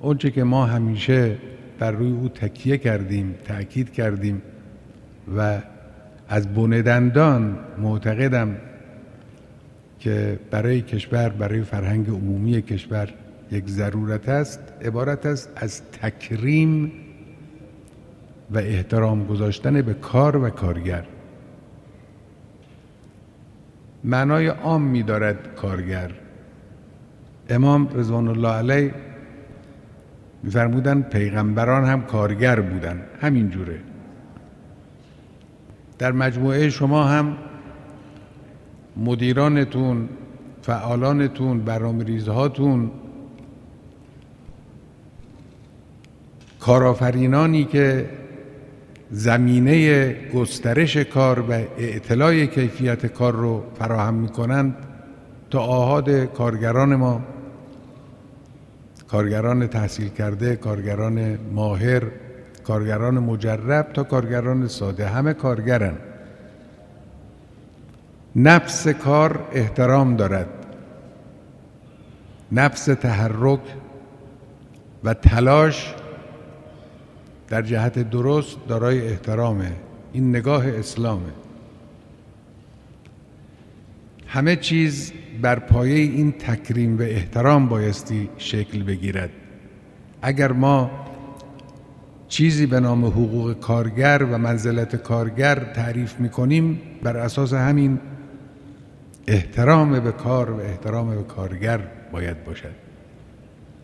اونچه که ما همیشه بر روی او تکیه کردیم تأکید کردیم و از بندندان معتقدم که برای کشور برای فرهنگ عمومی کشور یک ضرورت است عبارت است از تکریم و احترام گذاشتن به کار و کارگر. معنای عام می دارد کارگر. امام رضوان الله علیه میفرمودن پیغمبران هم کارگر بودن همین جوره. در مجموعه شما هم مدیرانتون فعالانتون برنامه‌ریزهاتون کارآفرینانی که زمینه گسترش کار و اطلاع کیفیت کار رو فراهم می کنند تا آهاد کارگران ما کارگران تحصیل کرده کارگران ماهر کارگران مجرب تا کارگران ساده. همه کارگرن. نفس کار احترام دارد. نفس تحرک و تلاش در جهت درست دارای احترامه. این نگاه اسلامه. همه چیز بر پایه این تکریم و احترام بایستی شکل بگیرد. اگر ما چیزی به نام حقوق کارگر و منزلت کارگر تعریف می‌کنیم بر اساس همین احترام به کار و احترام به کارگر باید باشد.